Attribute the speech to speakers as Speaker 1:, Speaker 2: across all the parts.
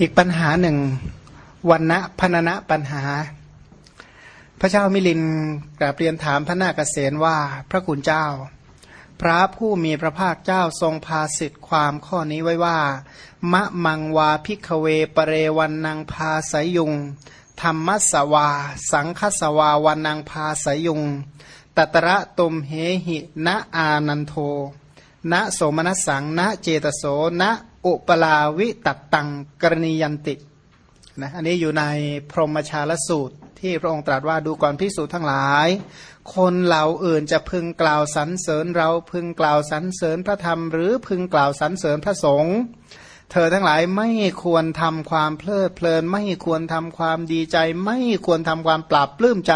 Speaker 1: อีกปัญหาหนึ่งวันณะพนนะปัญหา พระเจ้ามิลินกราบเรียนถามพระนาคเษนว่าพระคุณเจ้า พระผู้มีพระภาคเจ้าทรงพาสิทธิความข้อนี้ไว้ว่ามะมังวาพิกเวปเรวันนางพาสายุงธรรมสวา สังคสวาวันนางพาสายุงตตระตุมเหหิ ณอานันโท ณโสมนัสสัง ณเจตโส ณ อุปลาวิตัดตังกรณียันตินะอันนี้อยู่ในพรหมชาลสูตร ที่พระองค์ตรัสว่าดูก่อนพิสูจน์ทั้งหลาย คนเหล่าอื่นจะพึงกล่าวสรรเสริญเราพึงกล่าวสรรเสริญพระธรรม หรือพึงกล่าวสรรเสริญพระสงฆ์เธอทั้งหลายไม่ควรทำความเพลิดเพลิน ไม่ควรทำความดีใจ ไม่ควรทำความปราบปลื้มใจ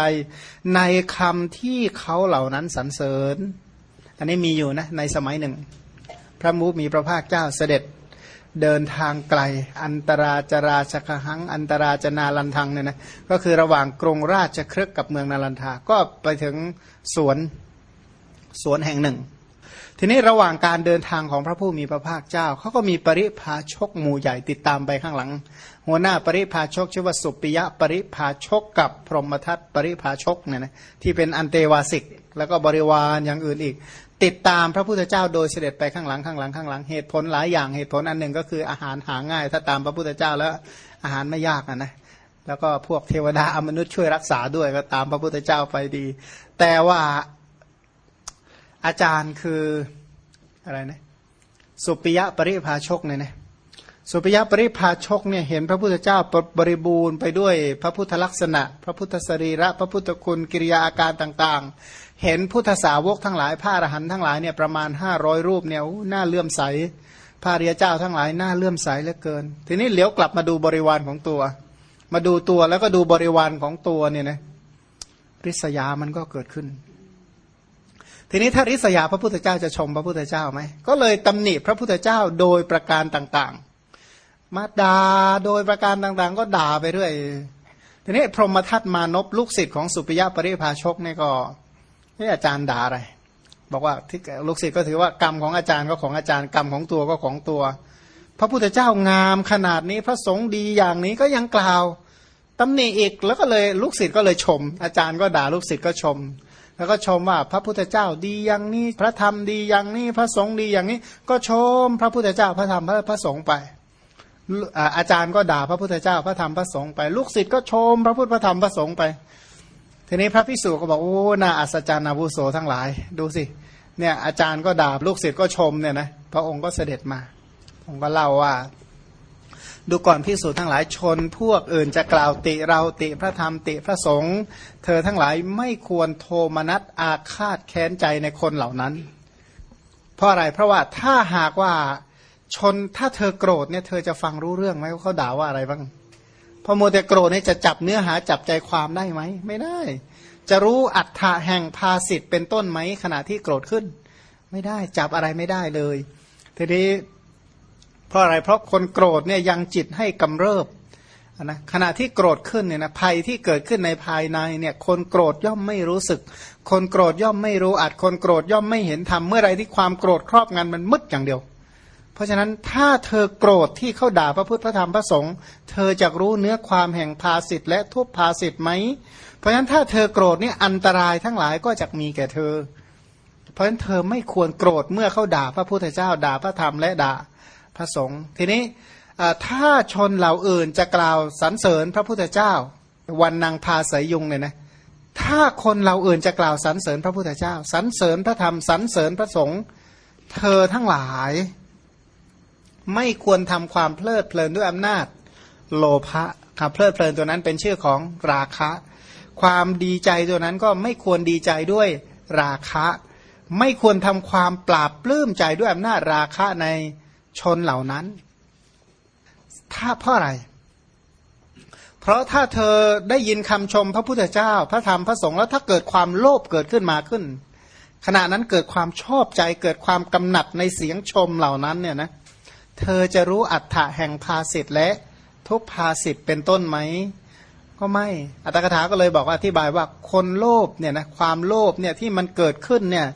Speaker 1: ในคำที่เขาเหล่านั้นสรรเสริญ อันนี้มีอยู่นะในสมัยหนึ่ง พระมุมีพระภาคเจ้าเสด็จ เดินทางไกล อันตราจราชกหัง อันตราจนาลันทังเนี่ยนะก็คือระหว่างกรุงราชครึกกับเมืองนาลันทา ก็ไปถึงสวนสวนแห่งหนึ่ง ทีนี้ระหว่างการเดินทางของพระผู้มีพระภาคเจ้าเขาก็มีปริพาชกหมู่ใหญ่ติดตามไปข้างหลัง หัวหน้าปริพาชกชื่อว่าสุปิยะปริพาชกกับพรหมทัตปริพาชกเนี่ยนะที่เป็นอันเตวาสิก แล้วก็บริวารอย่างอื่นอีก ติดตามพระพุทธเจ้าโดยเสด็จไปข้างหลังข้างหลังข้างหลังเหตุผลหลายอย่างเหตุผลอันหนึ่งก็คืออาหารหาง่าย ถ้าตามพระพุทธเจ้าแล้วอาหารไม่ยากนะแล้วก็พวกเทวดาอมนุษย์ช่วยรักษาด้วยก็ตามพระพุทธเจ้าไปดี แต่ว่าอาจารย์คืออะไรนะสุปิยะปริภาชกเนี่ยนะ สุปยปริภาชกเนี่ยเห็นพระพุทธเจ้าบริบูรณ์ไปด้วยพระพุทธลักษณะ พระพุทธสรีระ พระพุทธคุณกิริยาอาการต่างๆ เห็นพุทธสาวกทั้งหลายพระอรหันต์ทั้งหลายเนี่ยประมาณห้าร้อยรูปเนี่ยน่าเลื่อมใสพระเรียเจ้าทั้งหลายน่าเลื่อมใสเหลือเกิน ทีนี้เหลียวกลับมาดูบริวารของตัว มาดูตัวแล้วก็ดูบริวารของตัวเนี่ยนะริษยามันก็เกิดขึ้น ทีนี้ถ้าริษยาพระพุทธเจ้าจะชมพระพุทธเจ้าไหมก็เลยตำหนิพระพุทธเจ้าโดยประการต่างๆ มาด่าโดยประการต่างๆ ก็ด่าไปเรื่อยทีนี้พรหมทัตมานพลูกศิษย์ของสุปิยะปริภาชกเนี่ยก็นี่อาจารย์ด่าอะไร บอกว่าที่ลูกศิษย์ก็ถือว่ากรรมของอาจารย์ก็ของอาจารย์กรรมของตัวก็ของตัว พระพุทธเจ้างามขนาดนี้พระสงฆ์ดีอย่างนี้ก็ยังกล่าวตำหนิอีกแล้วก็เลยลูกศิษย์ก็เลยชม อาจารย์ก็ด่าลูกศิษย์ก็ชม แล้วก็ชมว่าพระพุทธเจ้าดีอย่างนี้ พระธรรมดีอย่างนี้ พระสงฆ์ดีอย่างนี้ ก็ชม พระพุทธเจ้าพระธรรมพระสงฆ์ไป อาจารย์ก็ด่าพระพุทธเจ้าพระธรรมพระสงฆ์ไป ลูกศิษย์ก็ชม พระพุทธพระธรรมพระสงฆ์ไป ทีนี้พระพิสุก็บอกโอ้น่าอัศจรรย์อาวุโสทั้งหลาย ดูสิเนี่ยอาจารย์ก็ด่าลูกศิษย์ก็ชมเนี่ยนะพระองค์ก็เสด็จมาผมก็เล่าว่า ดูก่อนพิสูจน์ทั้งหลายชน พวกอื่นจะกล่าวติเราติพระธรรมติพระสงฆ์เธอทั้งหลายไม่ควรโทมนัสอาฆาตแค้นใจในคนเหล่านั้น เพราะอะไรเพราะว่าถ้าหากว่า ชนถ้าเธอโกรธเนี่ยเธอจะฟังรู้เรื่องไหมว่าเขาด่าว่าอะไรบ้างพอโมเตโกรธเนี่ยจะจับเนื้อหาจับใจความได้ไหมไม่ได้ จะรู้อัฏฐะแห่งภาสิทธ์เป็นต้นไหมขณะที่โกรธขึ้น ไม่ได้จับอะไรไม่ได้เลยทีนี้เพราะอะไรเพราะคนโกรธเนี่ยยังจิตให้กำเริบนะขณะที่โกรธขึ้นเนี่ยนะภัยที่เกิดขึ้นในภายในเนี่ยคนโกรธย่อมไม่รู้สึก คนโกรธย่อมไม่รู้อัดคนโกรธย่อมไม่เห็นธรรมเมื่อไรที่ความโกรธครอบงำมันมืดอย่างเดียว เพราะฉะนั้นถ้าเธอโกรธที่เขาด่าพระพุทธพระธรรมพระสงฆ์เธอจะรู้เนื้อความแห่งภาสิทธ์และทุพภาสิทธ์ไหม เพราะฉะนั้นถ้าเธอโกรธนี่อันตรายทั้งหลายก็จะมีแก่เธอ เพราะฉะนั้นเธอไม่ควรโกรธเมื่อเขาด่าพระพุทธเจ้าด่าพระธรรมและด่าพระสงฆ์ทีนี้ถ้าชนเหล่าอื่นจะกล่าวสรรเสริญพระพุทธเจ้า วันนางพาสายยุงเนี่ยนะถ้าคนเหล่าอื่นจะกล่าวสรรเสริญพระพุทธเจ้าสรรเสริญพระธรรมสรรเสริญพระสงฆ์เธอทั้งหลาย ไม่ควรทำความเพลิดเพลินด้วยอำนาจโลภะครับเพลิดเพลินตัวนั้นเป็นชื่อของราคะ ความดีใจตัวนั้นก็ไม่ควรดีใจด้วยราคะ ไม่ควรทำความปราบปลื้มใจด้วยอำนาจราคะในชนเหล่านั้น ถ้าเพราะอะไร เพราะถ้าเธอได้ยินคำชมพระพุทธเจ้า พระธรรมพระสงฆ์แล้วถ้าเกิดความโลภเกิดขึ้นมาขึ้น ขณะนั้นเกิดความชอบใจเกิดความกำหนัดในเสียงชมเหล่านั้นเนี่ยนะเธอจะรู้อัฏฐะแห่งภาสิทธ์และทุพภาสิทธ์เป็นต้นไหม ก็ไม่ อัตถกถาก็เลยบอกว่าอธิบายว่าคนโลภเนี่ยนะความโลภเนี่ยที่มันเกิดขึ้นเนี่ย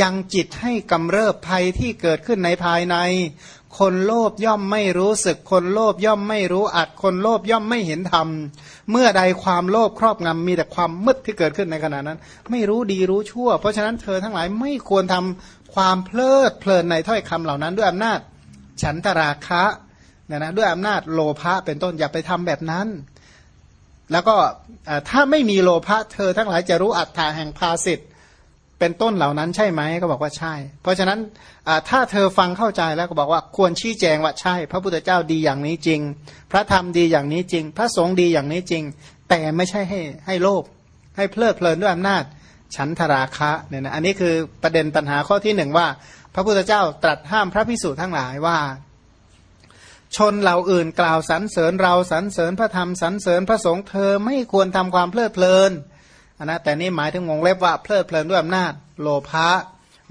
Speaker 1: ยังจิตให้กำเริบภัยที่เกิดขึ้นในภายใน คนโลภย่อมไม่รู้สึก คนโลภย่อมไม่รู้อัดคนโลภย่อมไม่เห็นธรรม เมื่อใดความโลภครอบงำมีแต่ความมืดที่เกิดขึ้นในขณะนั้น ไม่รู้ดีรู้ชั่ว เพราะฉะนั้นเธอทั้งหลายไม่ควรทำความเพลิดเพลินในถ้อยคำเหล่านั้นด้วยอำนาจ ฉันทราคะเนี่ยนะด้วยอำนาจโลภะเป็นต้นอย่าไปทำแบบนั้น แล้วก็ถ้าไม่มีโลภะเธอทั้งหลายจะรู้อัตถาแห่งภาสิทธเป็นต้นเหล่านั้นใช่ไหมก็บอกว่าใช่ เพราะฉะนั้นถ้าเธอฟังเข้าใจแล้วก็บอกว่าควรชี้แจงว่าใช่ พระพุทธเจ้าดีอย่างนี้จริง พระธรรมดีอย่างนี้จริง พระสงฆ์ดีอย่างนี้จริง แต่ไม่ใช่ให้ให้โลภให้เพลิดเพลินด้วยอำนาจฉันทราคะเนี่ยนะอันนี้คือประเด็นปัญหาข้อที่หนึ่งว่า พระพุทธเจ้าตรัสห้ามพระพิสุทั้งหลายว่า ชนเหล่าอื่นกล่าวสรรเสริญเราสรรเสริญพระธรรมสรรเสริญพระสงฆ์เธอไม่ควรทำความเพลิดเพลินนนะแต่นี่หมายถึงวงเล็บว่าเพลิดเพลินด้วยอำนาจ โลภะ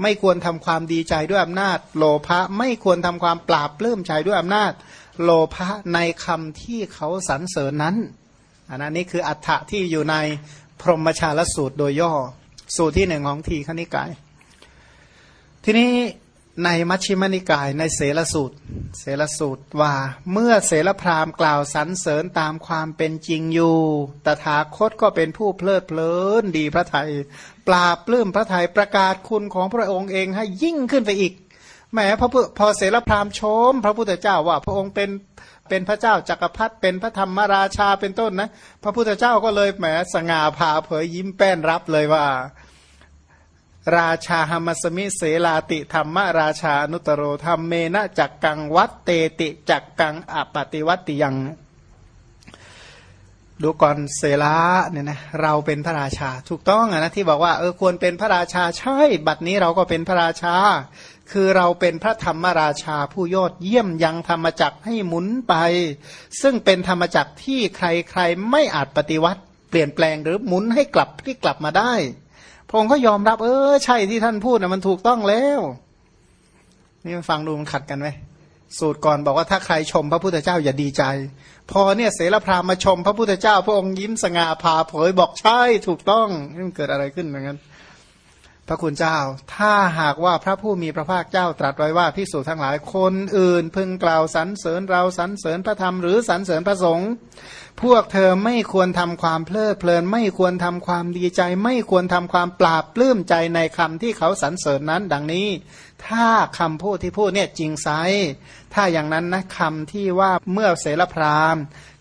Speaker 1: ไม่ควรทำความดีใจด้วยอำนาจ โลภะไม่ควรทำความปราบปลื้มใจด้วยอำนาจ โลภะในคำที่เขาสรรเสริญนั้นอันนั้นนี่คืออัฏฐะที่อยู่ในพรหมชาลสูตรโดยย่อ สูตรที่หนึ่งของทีขณิกาย ทีนี้ในมัชฌิมนิกายในเสลสูตร เสลสูตรว่าเมื่อเสลพราหมณ์กล่าวสรรเสริญตามความเป็นจริงอยู่ ตถาคตก็เป็นผู้เพลิดเพลินดีพระไทยปราบปลื้มพระไทยประกาศคุณของพระองค์เองให้ยิ่งขึ้นไปอีกแหมพอพอเสลพราหมณ์ชม พระพุทธเจ้าว่าพระองค์เป็นเป็นพระเจ้าจักรพรรดิเป็นพระธรรมราชาเป็นต้นนะ พระพุทธเจ้าก็เลยแหมสง่าผ่าเผยยิ้มแป้นรับเลยว่า ราชาหมัสมิเสลาติธรรมราชานุตโรธรรมเมนะจักกังวัตเตติจักกังอปติวัติยัง ดูก่อนเสลาเนี่ยนะเราเป็นพระราชา ถูกต้องนะที่บอกว่าเออควรเป็นพระราชาใช่ บัดนี้เราก็เป็นพระราชา คือเราเป็นพระธรรมราชาผู้ยอดเยี่ยมยังธรรมจักให้หมุนไป ซึ่งเป็นธรรมจักที่ใครๆไม่อาจปฏิวัติ เปลี่ยนแปลงหรือหมุนให้กลับที่กลับมาได้ พระองค์ก็ยอมรับ เออ ใช่ที่ท่านพูดนะมันถูกต้องแล้ว นี่มันฟังดูมันขัดกันไหมสูตรก่อนบอกว่าถ้าใครชมพระพุทธเจ้าอย่าดีใจ พอเนี่ยเสรพรามมาชมพระพุทธเจ้า พระองค์ยิ้มสง่าผ่าเผยบอกใช่ถูกต้องนี่มันเกิดอะไรขึ้นเหมือนกันพระคุณเจ้า ถ้าหากว่าพระผู้มีพระภาคเจ้าตรัสไว้ว่าพิสูจทั้งหลายคนอื่น พึงกล่าวสรรเสริญเราสรรเสริญพระธรรมหรือสรรเสริญพระสงฆ์ พวกเธอไม่ควรทำความเพลิดเพลิน ไม่ควรทำความดีใจ ไม่ควรทำความปราบปลื้มใจในคำที่เขาสรรเสริญนั้น ดังนี้ ถ้าคำพูดที่พูดเนี่ยจริงไซถ้าอย่างนั้นนะคำที่ว่าเมื่อเสรพราม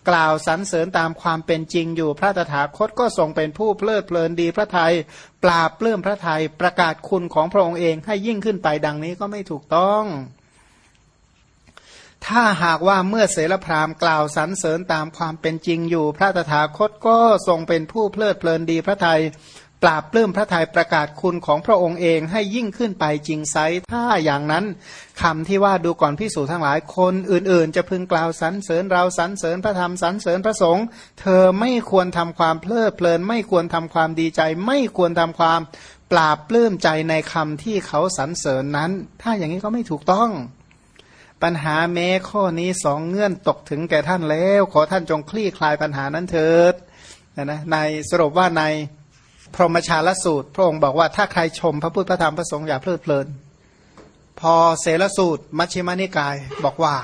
Speaker 1: กล่าวสรรเสริญตามความเป็นจริงอยู่พระตถาคตก็ทรงเป็นผู้เพลิดเพลินดีพระไทยปราบปลื้มพระไทยประกาศคุณของพระองค์เองให้ยิ่งขึ้นไปดังนี้ก็ไม่ถูกต้อง ถ้าหากว่าเมื่อเสรพรามกล่าวสรรเสริญตามความเป็นจริงอยู่ พระตถาคตก็ทรงเป็นผู้เพลิดเพลินดีพระไทยปราบปลื้มพระไทยประกาศคุณของพระองค์เองให้ยิ่งขึ้นไปจริงไซถ้าอย่างนั้นคำที่ว่าดูก่อนพิสูจทั้งหลายคนอื่นๆ จะพึงกล่าวสรรเสริญเราสรรเสริญพระธรรมสรรเสริญพระสงฆ์เธอไม่ควรทำความเพลิดเพลิน ไม่ควรทำความดีใจ ไม่ควรทำความปราบปลื้มใจในคำที่เขาสรรเสริญนั้น ถ้าอย่างนี้ก็ไม่ถูกต้อง ปัญหาแม้ข้อนี้สองเงื่อนตกถึงแก่ท่านแล้ว ขอท่านจงคลี่คลายปัญหานั้นเถิดนะในสรุปว่าในพรหมชาลสูตร พระองค์บอกว่าถ้าใครชมพระพุทธพระธรรมพระสงฆ์อย่าเพลิดเพลิน พอเสรสูตร มัชฌิมานิกายบอกว่า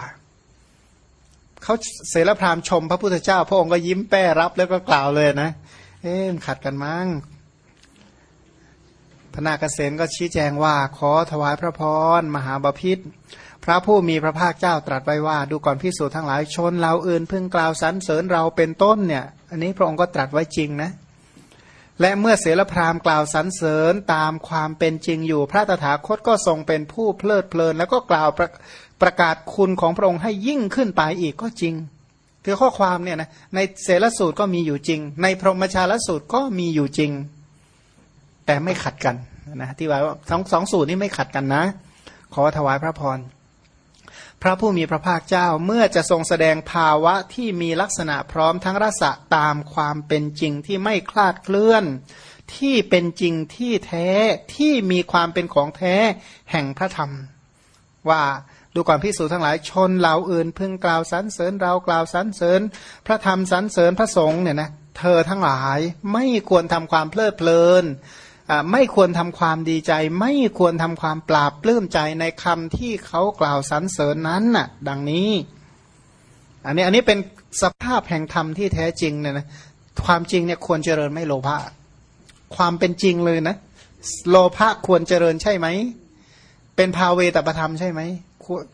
Speaker 1: เขาเสรพรามชมพระพุทธเจ้า พระองค์ก็ยิ้มแป้รับแล้วก็กล่าวเลยนะ เอ๊ะขัดกันมั้งพระนาคเษนก็ชี้แจงว่า ขอถวายพระพรมหาบาพิษ พระผู้มีพระภาคเจ้าตรัสไว้ว่า ดูก่อนพิสูจน์ทั้งหลายชนเราอื่นพึ่งกล่าวสรรเสริญเราเป็นต้นเนี่ย อันนี้พระองค์ก็ตรัสไว้จริงนะ และเมื่อเสรพรามกล่าวสรรเสริญตามความเป็นจริงอยู่ พระตถาคตก็ทรงเป็นผู้เพลิดเพลิน แล้วก็กล่าวประประกาศคุณของพระองค์ให้ยิ่งขึ้นไปอีกก็จริงคือข้อความเนี่ยนะในเสรสูตรก็มีอยู่จริง ในพรหมชาลสูตรก็มีอยู่จริง แต่ไม่ขัดกันนะที่ว่าสองสองสูตรนี้ไม่ขัดกันนะ ขอถวายพระพร พระผู้มีพระภาคเจ้าเมื่อจะทรงแสดงภาวะที่มีลักษณะพร้อมทั้งรสะตามความเป็นจริงที่ไม่คลาดเคลื่อน ที่เป็นจริงที่แท้ที่มีความเป็นของแท้แห่งพระธรรม ว่าดูก่อนพิสูจนทั้งหลายชนเหล่าอื่น พึงกล่าวสรรเสริญเรากล่าวสรรเสริญ พระธรรมสรรเสริญพระสงฆ์เนี่ยนะเธอทั้งหลายไม่ควรทำความเพลิดเพลิน ไม่ควรทำความดีใจ ไม่ควรทำความปราบปลื้มใจในคำที่เขากล่าวสรรเสริญนั้นน่ะ ดังนี้ อันนี้อันนี้เป็นสภาพแห่งธรรมที่แท้จริงเนี่ยนะความจริงเนี่ยควรเจริญไม่โลภะความเป็นจริงเลยนะโลภะควรเจริญใช่ไหมเป็นภาเวตประธรรมใช่ไหม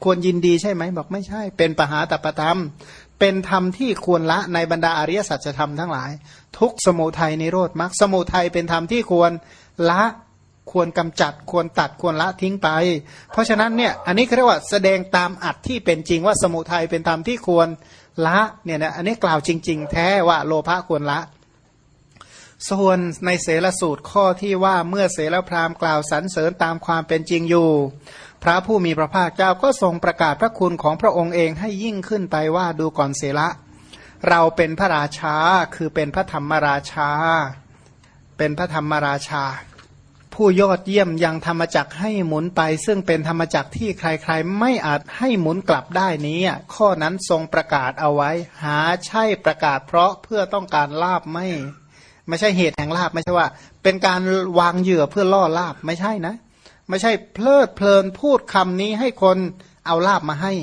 Speaker 1: ควรยินดีใช่ไหมบอกไม่ใช่ เป็นปหาตประธรรม เป็นธรรมที่ควรละในบรรดาอริยสัจธรรมทั้งหลาย ทุกสมุทัยนิโรธมรรคสมุทัยเป็นธรรมที่ควร ละควรกำจัดควรตัดควรละทิ้งไป เพราะฉะนั้นเนี่ยอันนี้เรียกว่าแสดงตามอัดที่เป็นจริงว่าสมุทัยเป็นธรรมที่ควรละเนี่ยนะอันนี้กล่าวจริง ๆ แท้ว่าโลภะควรละ ส่วนในเสลสูตรข้อที่ว่าเมื่อเสลพรามกล่าวสรรเสริญตามความเป็นจริงอยู่ พระผู้มีพระภาคเจ้าก็ทรงประกาศพระคุณของพระองค์เองให้ยิ่งขึ้นไปว่าดูก่อนเสละเราเป็นพระราชาคือเป็นพระธรรมราชา เป็นพระธรรมราชา ผู้ยอดเยี่ยมยังธรรมจักให้หมุนไป ซึ่งเป็นธรรมจักที่ใครๆ ไม่อาจให้หมุนกลับได้นี้ ข้อนั้นทรงประกาศเอาไว้ หาใช่ประกาศเพราะเพื่อต้องการลาบไม่ไม่ใช่เหตุแห่งลาบไม่ใช่ว่า เป็นการวางเหยื่อเพื่อล่อลาบไม่ใช่นะ ไม่ใช่เพลิดเพลินพูดคำนี้ให้คนเอาลาบมาให้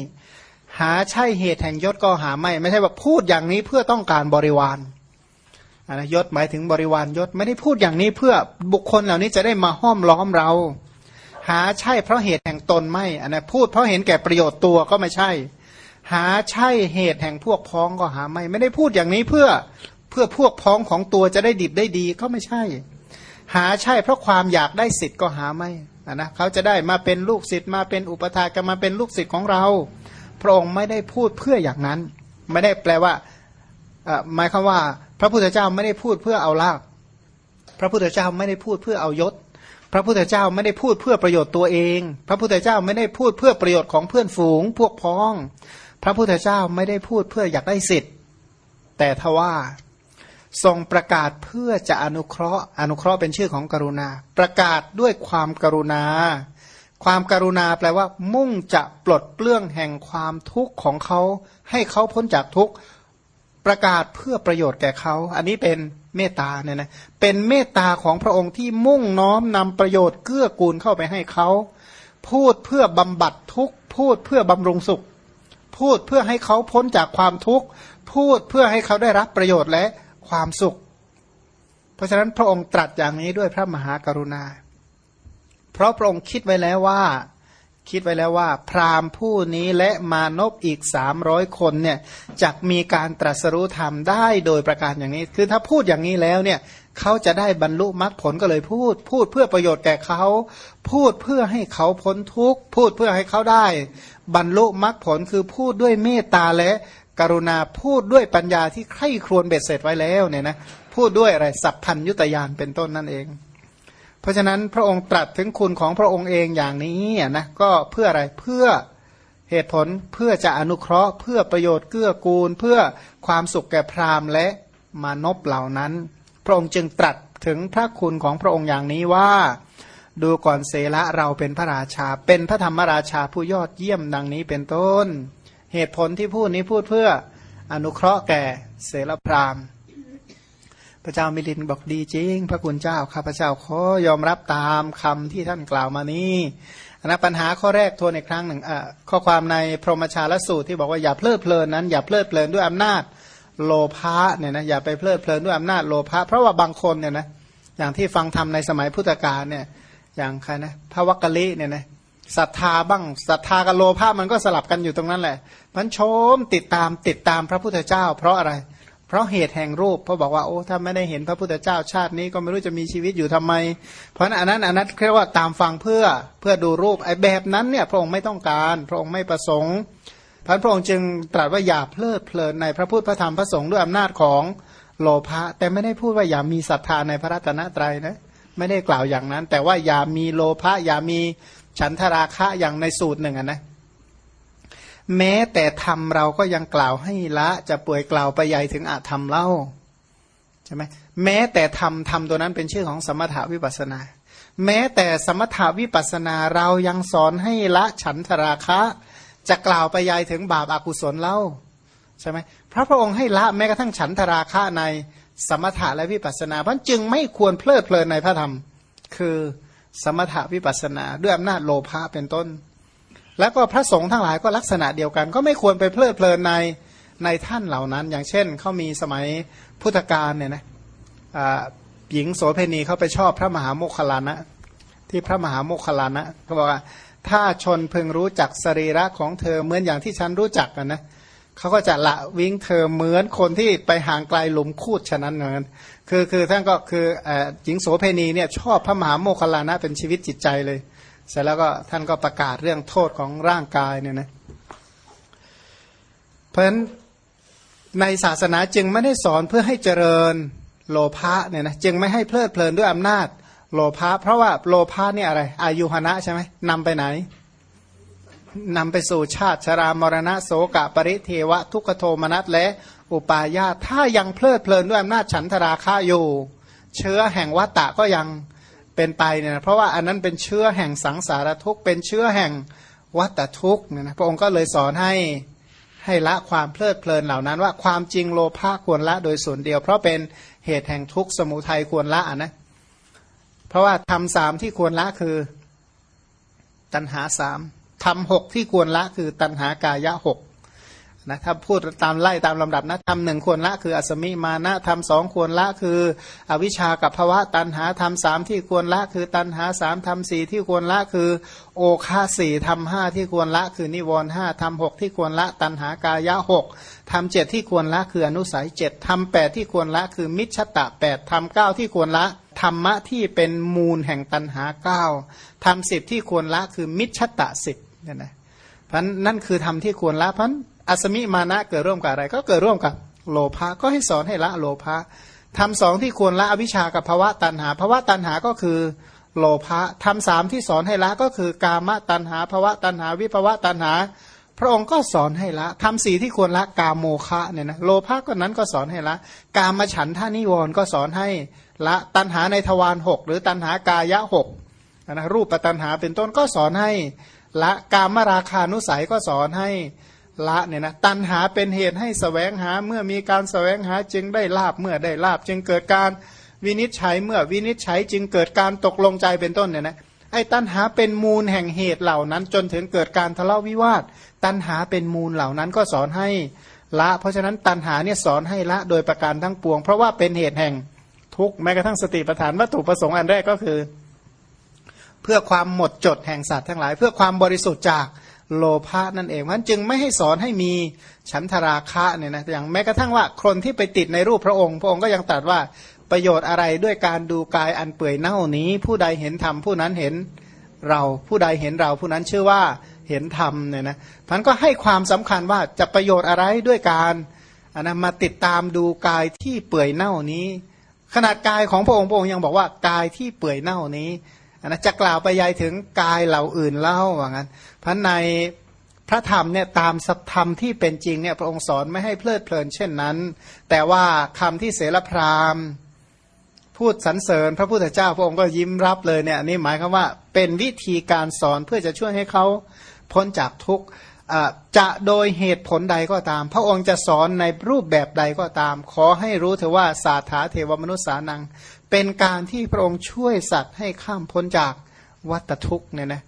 Speaker 1: หาใช่เหตุแห่งยศก็หาไม่ ไม่ใช่ว่าพูดอย่างนี้เพื่อต้องการบริวาร นะยศหมายถึงบริวารยศไม่ได้พูดอย่างนี้เพื่อบุคคลเหล่านี้จะได้มาห้อมล้อมเรา หาใช่เพราะเหตุแห่งตนไม่อันนะพูดเพราะเห็นแก่ประโยชน์ตัวก็ไม่ใช่ หาใช่เหตุแห่งพวกพ้องก็หาไม่ ไม่ได้พูดอย่างนี้เพื่อเพื่อพวกพ้องของตัวจะได้ดิบได้ดีก็ไม่ใช่ หาใช่เพราะความอยากได้สิทธิ์ก็หาไม่นะเขาจะได้มาเป็นลูกศิษย์มาเป็นอุปถากันมาเป็นลูกศิษย์ของเรา พระองค์ไม่ได้พูดเพื่ออย่างนั้น ไม่ได้แปลว่าหมายความว่า พระพุทธเจ้าไม่ได้พูดเพื่อเอาลาภพระพุทธเจ้าไม่ได้พูดเพื่อเอายศ พระพุทธเจ้าไม่ได้พูดเพื่อประโยชน์ตัวเอง พระพุทธเจ้าไม่ได้พูดเพื่อประโยชน์ของเพื่อนฝูง พวกพ้อง พระพุทธเจ้าไม่ได้พูดเพื่ออยากได้สิทธิ์ แต่ทว่าทรงประกาศเพื่อจะอนุเคราะห์ อนุเคราะห์เป็นชื่อของกรุณา ประกาศด้วยความกรุณา ความกรุณาแปลว่า มุ่งจะปลดเปลื้องแห่งความทุกข์ของเขา ให้เขาพ้นจากทุกข์ ประกาศเพื่อประโยชน์แก่เขา อันนี้เป็นเมตตาเนี่ยนะเป็นเมตตาของพระองค์ที่มุ่งน้อมนำประโยชน์เกื้อกูลเข้าไปให้เขา พูดเพื่อบำบัดทุกพูดเพื่อบำรุงสุข พูดเพื่อให้เขาพ้นจากความทุกข์ พูดเพื่อให้เขาได้รับประโยชน์และความสุข เพราะฉะนั้นพระองค์ตรัสอย่างนี้ด้วยพระมหากรุณา เพราะพระองค์คิดไว้แล้วว่า คิดไว้แล้วว่า พราหมณ์ผู้นี้และมานพอีกสามร้อยคนเนี่ยจะมีการตรัสรู้ธรรมได้โดยประการอย่างนี้ คือถ้าพูดอย่างนี้แล้วเนี่ยเขาจะได้บรรลุมรรคผลก็เลยพูด พูดเพื่อประโยชน์แก่เขา พูดเพื่อให้เขาพ้นทุกข์ พูดเพื่อให้เขาได้ บรรลุมรรคผลคือพูดด้วยเมตตาและกรุณาพูดด้วยปัญญาที่ใคร่ครวญเบ็ดเสร็จไว้แล้วเนี่ยนะพูดด้วยอะไรสัพพัญยุตยานเป็นต้นนั่นเอง เพราะฉะนั้นพระองค์ตรัสถึงคุณของพระองค์เองอย่างนี้นะก็เพื่ออะไรเพื่อเหตุผลเพื่อจะอนุเคราะห์ เพื่อประโยชน์เกื้อกูล เพื่อความสุขแก่พราหมณ์และมานพเหล่านั้น พระองค์จึงตรัสถึงพระคุณของพระองค์อย่างนี้ว่า ดูก่อนเสละเราเป็นพระราชา เป็นพระธรรมราชาผู้ยอดเยี่ยมดังนี้เป็นต้น เหตุผลที่พูดนี้พูดเพื่ออนุเคราะห์แก่เสลพราหมณ์ ระเจ้ามิลินบอกดีจริง พระคุณเจ้าข้าพเจ้าขอยอมรับตามคำที่ท่านกล่าวมานี้นะปัญหาข้อแรกทวนอีกครั้งหนึ่งข้อความในพรหมชาลสูตรที่บอกว่าอย่าเพลิดเพลินนั้น อย่าเพลิดเพลินด้วยอำนาจโลภะเนี่ยนะอย่าไปเพลิดเพลินด้วยอำนาจโลภะเพราะว่าบางคนเนี่ยนะอย่างที่ฟังธรรมในสมัยพุทธกาลเนี่ยอย่างใครนะพระวักกะลิเนี่ยนะศรัทธาบ้างศรัทธากับโลภะมันก็สลับกันอยู่ตรงนั้นแหละมันชมติดตามติดตามพระพุทธเจ้า เพราะอะไรเพราะเหตุแห่งรูป เพราะบอกว่าโอ้ถ้าไม่ได้เห็นพระพุทธเจ้าชาตินี้ก็ไม่รู้จะมีชีวิตอยู่ทำไม เพราะอันนั้นอันนั้นเรียกว่าตามฟังเพื่อเพื่อดูรูปไอ้แบบนั้นเนี่ยพระองค์ไม่ต้องการ พระองค์ไม่ประสงค์พระพระองค์จึงตรัสว่าอย่าเพลิดเพลินในพระพุทธพระธรรมพระสงฆ์ด้วยอำนาจของโลภะแต่ไม่ได้พูดว่าอย่ามีศรัทธาในพระรัตนตรัยนะไม่ได้กล่าวอย่างนั้น แต่ว่าอย่ามีโลภะอย่ามีฉันทราคะอย่างในสูตรหนึ่งนะ แม้แต่ธรรมเราก็ยังกล่าวให้ละจะป่วยกล่าวไปใหญ่ถึงอาธรรมเล่าใช่ไหมแม้แต่ธรรมธรรมตัวนั้นเป็นชื่อของสมถาวิปัสนา แม้แต่สมถาวิปัสนาเรายังสอนให้ละฉันทราคะ จะกล่าวไปใหญ่ถึงบาปอากุศลเล่าใช่ไหมพระพระองค์ให้ละแม้กระทั่งฉันทราคะในสมถะและวิปัสนาเพราะจึงไม่ควรเพลิดเพลินในพระธรรม คือสมถะวิปัสนาด้วยอำนาจโลภะเป็นต้น แล้วก็พระสงฆ์ทั้งหลายก็ลักษณะเดียวกัน ก็ไม่ควรไปเพลิดเพลินในในท่านเหล่านั้น อย่างเช่นเขามีสมัยพุทธกาลเนี่ยนะหญิงโสเพณีเขาไปชอบพระมหาโมคคลานะ ที่พระมหาโมคคลานะเขาบอกว่าถ้าชนพึงรู้จักสรีระของเธอเหมือนอย่างที่ฉันรู้จักกันนะเขาก็จะละวิ่งเธอเหมือนคนที่ไปห่างไกลหลุมคูดฉะนั้นเหมือนคือคือท่านก็คือหญิงโสเพณีเนี่ยชอบพระมหาโมคคลานะเป็นชีวิตจิตใจเลย เสร็จแล้วก็ท่านก็ประกาศเรื่องโทษของร่างกายเนี่ยนะเพราะฉะนั้นในศาสนาจึงไม่ได้สอนเพื่อให้เจริญโลภะเนี่ยนะจึงไม่ให้เพลิดเพลินด้วยอำนาจโลภะเพราะว่าโลภะนี่อะไร อายุหนะใช่ไหมนำไปไหนนำไปสู่ชาติชรามรณะโสกะปริเทวะ ทุกโทมนัสและอุปาญาตถ้ายังเพลิดเพลินด้วยอำนาจฉันทราคะอยู่ เชื้อแห่งวัตตะก็ยัง เป็นไปเนี่ยนะเพราะว่าอันนั้นเป็นเชื้อแห่งสังสารทุกข์เป็นเชื้อแห่งวัตทุกข์เนี่ยนะพระองค์ก็เลยสอนให้ให้ละความเพลิดเพลินเหล่านั้นว่าความจริงโลภะควรละโดยส่วนเดียว เพราะเป็นเหตุแห่งทุกข์สมุทัยควรละนะเพราะว่าทำสามที่ควรละคือตัณหาสามทำหกที่ควรละคือตัณหากายะหก นะถ้าพูดตามไล่ตามลำดับนะทำหนึ่งควรละคืออสมิมานะทำสองควรละคือ อวิชากับภวะตันหาทำสามที่ควรละคือตันหาสามทำสี่ที่ควรละคือ โอคาสี่ทำห้าที่ควรละคือนิวรห้าทำหกที่ควรละตันหากายะหกทำเจ็ดที่ควรละคืออนุสัยเจ็ดทำแปดที่ควรละคือมิชตะแปดทำเก้าที่ควรละธรรมะที่เป็นมูลแห่งตันหาเก้าทำสิบที่ควรละคือมิชตะสิบเนี่ยนะพราะนั่นคือทำที่ควรละพราะ อัสมิมานะเกิดร่วมกับอะไร ก็เกิดร่วมกับโลภะก็ให้สอนให้ละโลภะทำสองที่ควรละอวิชากับภาวะตันหาภาวะตันหาก็คือโลภะทำสามที่สอนให้ละก็คือกามตันหาภาวะตันหาวิภาวะตันหา พระองค์ก็สอนให้ละทำสีที่ควรละกามโมคะเนี่ยนะโลภะก็นั้นก็สอนให้ละ กามฉันท่านิวรณ์ก็สอนให้ละตันหาในทวารหกหรือตันหากายะหกนะรูปปัตันหาเป็นต้นก็สอนให้ละกามราคานุสัยก็สอนให้ ละเนี่ยนะตันหาเป็นเหตุให้สแสวงหาเมื่อมีการสแสวงหาจึงได้ลาบเมื่อได้ลาบจึงเกิดการวินิจฉัยเมื่อวินิจฉัยจึงเกิดการตกลงใจเป็นต้นเนี่ยนะไอ้ตันหาเป็นมูลแห่งเหตุเหล่านั้น จนถึงเกิดการทะเลาะวิวาท ตันหาเป็นมูลเหล่านั้นก็สอนให้ละ เพราะฉะนั้นตันหาเนี่ยสอนให้ละโดยประการทั้งปวง เพราะว่าเป็นเหตุแห่งทุกแม้กระทั่งสติปัฏฐานวัตถุประสงค์อันแรกก็คือ เพื่อความหมดจดแห่งสัตว์ทั้งหลาย เพื่อความบริสุทธิ์จาก โลภะนั่นเองมันจึงไม่ให้สอนให้มีฉันทราคะเนี่ยนะอย่างแม้กระทั่งว่าคนที่ไปติดในรูปพระองค์ พระองค์ก็ยังตรัสว่าประโยชน์อะไรด้วยการดูกายอันเปื่อยเน่านี้ ผู้ใดเห็นธรรมผู้นั้นเห็นเราผู้ใดเห็นเราผู้นั้นชื่อว่าเห็นธรรมเนี่ยนะพันก็ให้ความสำคัญว่าจะประโยชน์อะไรด้วยการอันนะมาติดตามดูกายที่เปื่อยเน่านี้ ขนาดกายของพระองค์พระองค์ยังบอกว่ากายที่เปื่อยเน่านี้ นะจะกล่าวไปยายถึงกายเหล่าอื่นเล่าว่างั้นพันในพระธรรมเนี่ยตามสัพธรรมที่เป็นจริงเนี่ยพระองค์สอนไม่ให้เพลิดเพลิน เช่นนั้น แต่ว่าคำที่เสรพรามพูดสรรเสริญ พระพุทธเจ้าพระองค์ก็ยิ้มรับเลยเนี่ยนี่หมายความว่าเป็นวิธีการสอนเพื่อจะช่วยให้เขาพ้นจากทุกข์จะโดยเหตุผลใดก็ตาม พระองค์จะสอนในรูปแบบใดก็ตาม ขอให้รู้เถอะว่าสาถาเทวมนุษย์สานัง เป็นการที่พระองค์ช่วยสัตว์ให้ข้ามพ้นจากวัฏทุกข์เนี่ยนะ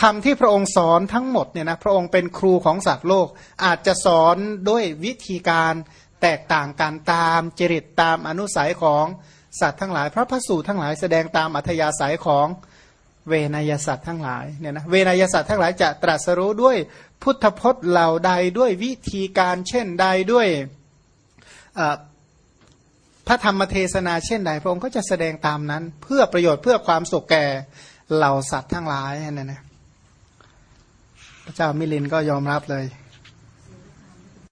Speaker 1: คำที่พระองค์สอนทั้งหมดเนี่ยนะพระองค์เป็นครูของสัตว์โลก อาจจะสอนด้วยวิธีการแตกต่างกันตามจริตตามอนุสัยของสัตว์ทั้งหลาย พระพสูตรทั้งหลายแสดงตามอัธยาศัยของเวนยสัตว์ทั้งหลายเนี่ยนะเวนยสัตว์ทั้งหลายจะตรัสรู้ด้วยพุทธพจน์เหล่าใดด้วยวิธีการเช่นใดด้วย พระธรรมเทศนาเช่นใดพระองค์ก็จะแสดงตามนั้น เพื่อประโยชน์เพื่อความสุขแก่เหล่าสัตว์ทั้งหลายนั่นนะพระเจ้ามิลินก็ยอมรับเลย